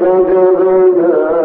تجدنا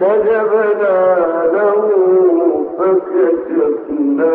فاستجبنا له فكشفنا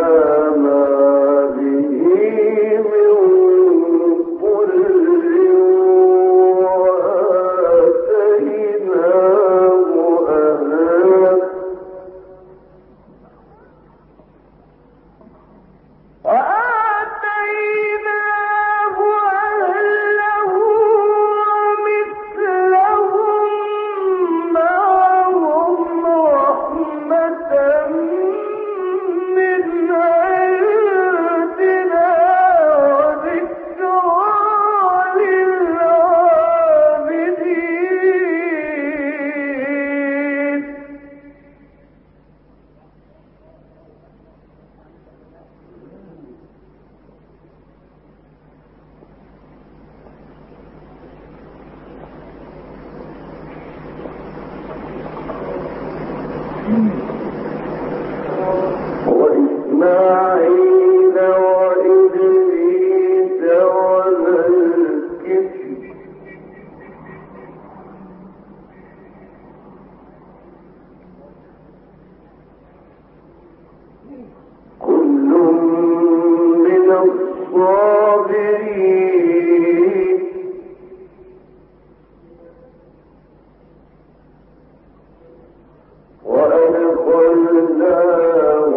وأدخلناهم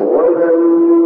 وذنون